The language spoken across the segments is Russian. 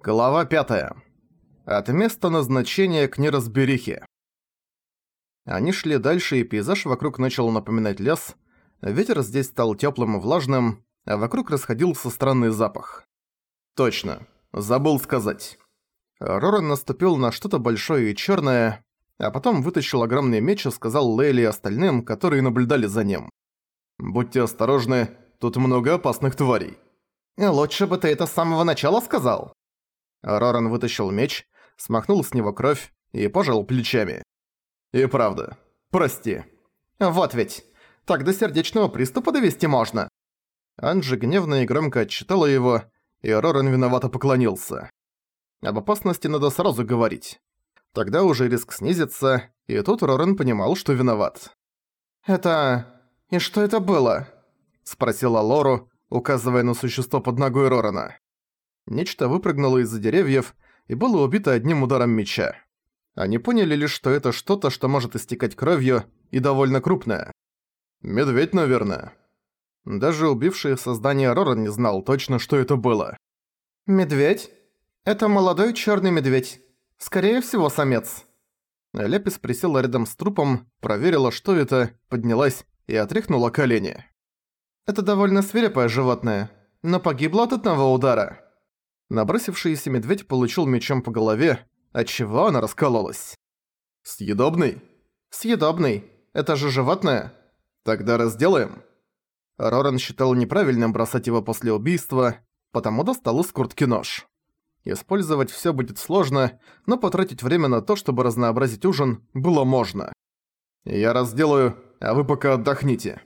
Глава 5. От места назначения к неразберихе. Они шли дальше, и пейзаж вокруг начал напоминать лес. Ветер здесь стал теплым и влажным, а вокруг расходился странный запах. Точно. Забыл сказать. Роран наступил на что-то большое и черное, а потом вытащил огромный меч и сказал Лейли и остальным, которые наблюдали за ним. «Будьте осторожны, тут много опасных тварей». «Лучше бы ты это с самого начала сказал», Роран вытащил меч, смахнул с него кровь и пожал плечами. «И правда. Прости». «Вот ведь. Так до сердечного приступа довести можно». Анджи гневно и громко отчитала его, и Роран виновато поклонился. Об опасности надо сразу говорить. Тогда уже риск снизится, и тут Роран понимал, что виноват. «Это... и что это было?» – спросила Лору, указывая на существо под ногой Рорана. Нечто выпрыгнуло из-за деревьев и было убито одним ударом меча. Они поняли лишь, что это что-то, что может истекать кровью, и довольно крупное. Медведь, наверное. Даже убивший создание Роран не знал точно, что это было. «Медведь? Это молодой черный медведь. Скорее всего, самец». Лепис присела рядом с трупом, проверила, что это, поднялась и отряхнула колени. «Это довольно свирепое животное, но погибло от одного удара». Набросившийся медведь получил мечом по голове, отчего она раскололась. «Съедобный?» «Съедобный. Это же животное». «Тогда разделаем». Роран считал неправильным бросать его после убийства, потому достал из куртки нож. Использовать всё будет сложно, но потратить время на то, чтобы разнообразить ужин, было можно. «Я разделаю, а вы пока отдохните».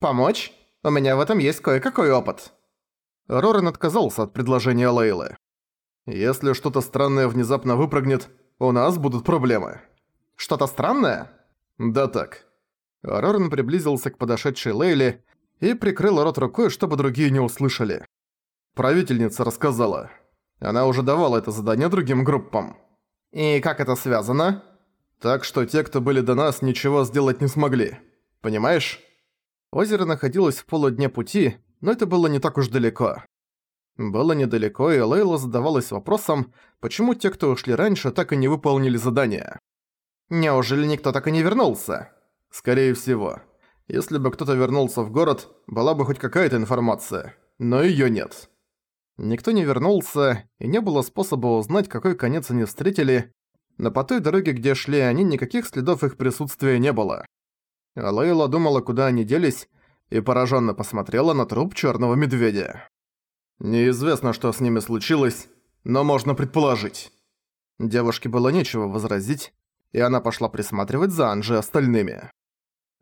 «Помочь? У меня в этом есть кое-какой опыт». Рорен отказался от предложения Лейлы. «Если что-то странное внезапно выпрыгнет, у нас будут проблемы». «Что-то странное?» «Да так». Рорен приблизился к подошедшей Лейле и прикрыл рот рукой, чтобы другие не услышали. Правительница рассказала. Она уже давала это задание другим группам. «И как это связано?» «Так что те, кто были до нас, ничего сделать не смогли. Понимаешь?» Озеро находилось в полудне пути, но это было не так уж далеко. Было недалеко, и Лейла задавалась вопросом, почему те, кто ушли раньше, так и не выполнили задание. Неужели никто так и не вернулся? Скорее всего. Если бы кто-то вернулся в город, была бы хоть какая-то информация, но её нет. Никто не вернулся, и не было способа узнать, какой конец они встретили, но по той дороге, где шли они, никаких следов их присутствия не было. А Лейла думала, куда они делись, и пораженно посмотрела на труп черного медведя. Неизвестно, что с ними случилось, но можно предположить. Девушке было нечего возразить, и она пошла присматривать за Анжи остальными.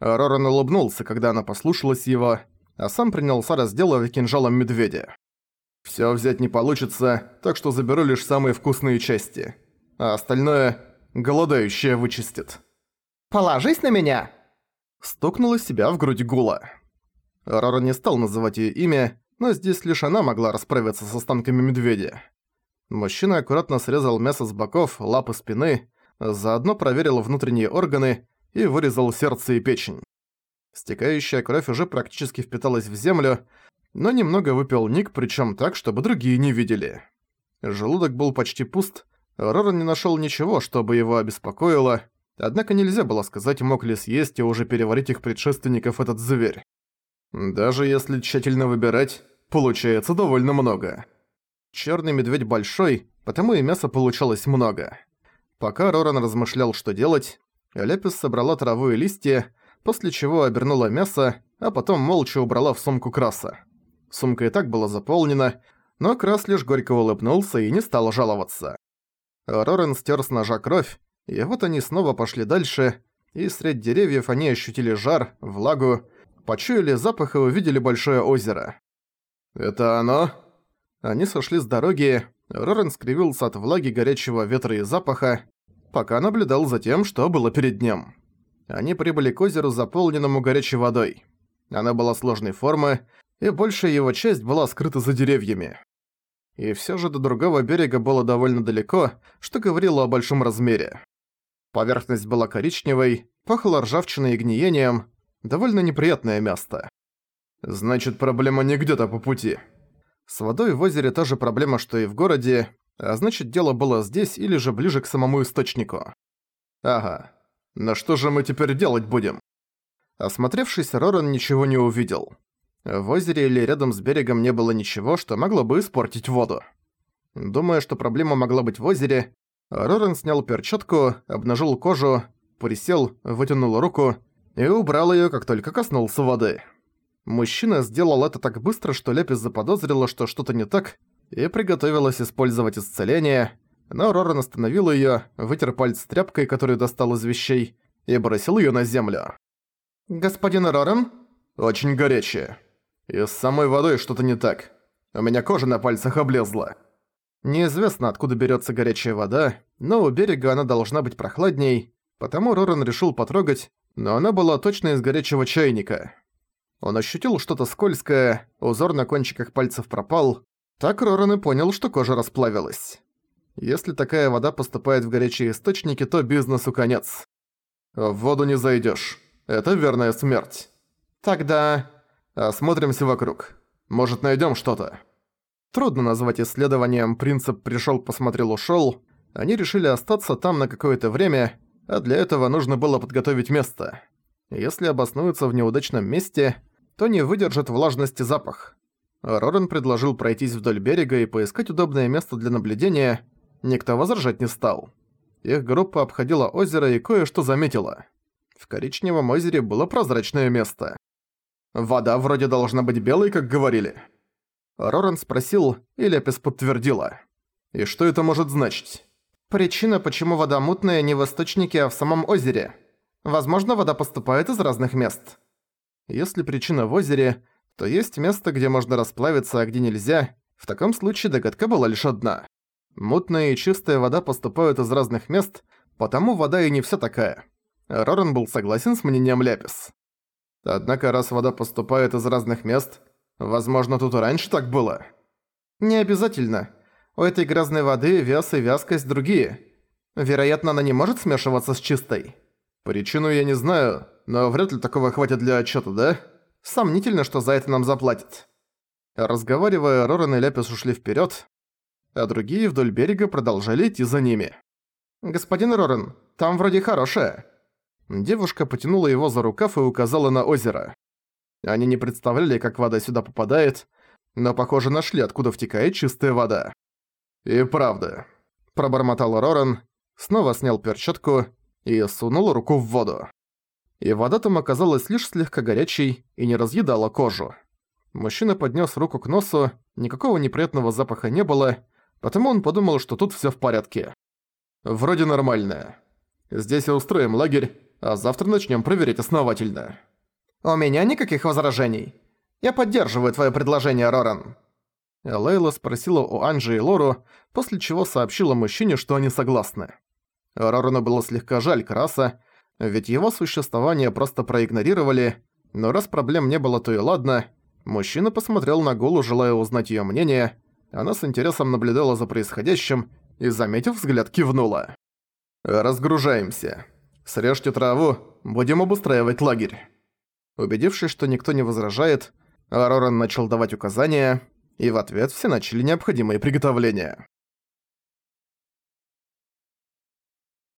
Роран улыбнулся, когда она послушалась его, а сам принялся разделывать кинжалом медведя. «Всё взять не получится, так что заберу лишь самые вкусные части, а остальное голодающее вычистит». «Положись на меня!» Стукнула себя в грудь Гула. Рора не стал называть её имя, но здесь лишь она могла расправиться с останками медведя. Мужчина аккуратно срезал мясо с боков, лап и спины, заодно проверил внутренние органы и вырезал сердце и печень. Стекающая кровь уже практически впиталась в землю, но немного выпил Ник, причём так, чтобы другие не видели. Желудок был почти пуст, Роран не нашёл ничего, чтобы его обеспокоило, однако нельзя было сказать, мог ли съесть и уже переварить их предшественников этот зверь. Даже если тщательно выбирать, получается довольно много. Черный медведь большой, потому и мяса получалось много. Пока Роран размышлял, что делать, Лепис собрала траву и листья, после чего обернула мясо, а потом молча убрала в сумку Краса. Сумка и так была заполнена, но Крас лишь горько улыбнулся и не стал жаловаться. Рорен стер с ножа кровь, и вот они снова пошли дальше, и средь деревьев они ощутили жар, влагу, почуяли запах и увидели большое озеро. «Это оно?» Они сошли с дороги, Рорен скривился от влаги, горячего ветра и запаха, пока наблюдал за тем, что было перед ним. Они прибыли к озеру, заполненному горячей водой. Она была сложной формы, и большая его часть была скрыта за деревьями. И всё же до другого берега было довольно далеко, что говорило о большом размере. Поверхность была коричневой, пахла ржавчиной и гниением, Довольно неприятное место. Значит, проблема не где-то по пути. С водой в озере та же проблема, что и в городе. А значит, дело было здесь или же ближе к самому источнику. Ага. Но что же мы теперь делать будем? Осмотревшись, Роран ничего не увидел. В озере или рядом с берегом не было ничего, что могло бы испортить воду. Думая, что проблема могла быть в озере, Роран снял перчатку, обнажил кожу, присел, вытянул руку и убрал её, как только коснулся воды. Мужчина сделал это так быстро, что Лепис заподозрила, что что-то не так, и приготовилась использовать исцеление, но Роран остановил её, вытер пальцы тряпкой, которую достал из вещей, и бросил её на землю. «Господин Роран?» «Очень горячее. И с самой водой что-то не так. У меня кожа на пальцах облезла». Неизвестно, откуда берётся горячая вода, но у берега она должна быть прохладней, потому Роран решил потрогать, но она была точно из горячего чайника. Он ощутил что-то скользкое, узор на кончиках пальцев пропал, так Роран и понял, что кожа расплавилась. Если такая вода поступает в горячие источники, то бизнесу конец. В воду не зайдёшь. Это верная смерть. Тогда... Осмотримся вокруг. Может, найдём что-то. Трудно назвать исследованием «принцип пришёл, посмотрел, ушёл». Они решили остаться там на какое-то время, а для этого нужно было подготовить место. Если обоснуются в неудачном месте, то не выдержит влажности запах. Рорен предложил пройтись вдоль берега и поискать удобное место для наблюдения. Никто возражать не стал. Их группа обходила озеро и кое-что заметила. В коричневом озере было прозрачное место. Вода вроде должна быть белой, как говорили. Роран спросил, и Лепис подтвердила. И что это может значить? Причина, почему вода мутная не в источнике, а в самом озере. Возможно, вода поступает из разных мест. Если причина в озере, то есть место, где можно расплавиться, а где нельзя. В таком случае догадка была лишь одна. Мутная и чистая вода поступают из разных мест, потому вода и не вся такая. Роран был согласен с мнением Ляпис. Однако раз вода поступает из разных мест, возможно, тут и раньше так было. Не обязательно. У этой грязной воды вес и вязкость другие. Вероятно, она не может смешиваться с чистой. Причину я не знаю, но вряд ли такого хватит для отчета, да? Сомнительно, что за это нам заплатят. Разговаривая, Роран и Ляпис ушли вперед, а другие вдоль берега продолжали идти за ними. «Господин Роран, там вроде хорошее». Девушка потянула его за рукав и указала на озеро. Они не представляли, как вода сюда попадает, но, похоже, нашли, откуда втекает чистая вода. «И правда», – пробормотал Роран, снова снял перчатку и сунул руку в воду и вода там оказалась лишь слегка горячей и не разъедала кожу. Мужчина поднес руку к носу, никакого неприятного запаха не было, потому он подумал, что тут все в порядке. Вроде нормально. Здесь и устроим лагерь, а завтра начнем проверять основательно. У меня никаких возражений. Я поддерживаю твое предложение, Роран. Лейла спросила у Анжи и Лору, после чего сообщила мужчине, что они согласны. Рорану было слегка жаль Краса, ведь его существование просто проигнорировали, но раз проблем не было, то и ладно. Мужчина посмотрел на Гулу, желая узнать её мнение. Она с интересом наблюдала за происходящим и, заметив взгляд, кивнула. «Разгружаемся. Срежьте траву, будем обустраивать лагерь». Убедившись, что никто не возражает, Ароран начал давать указания, и в ответ все начали необходимые приготовления.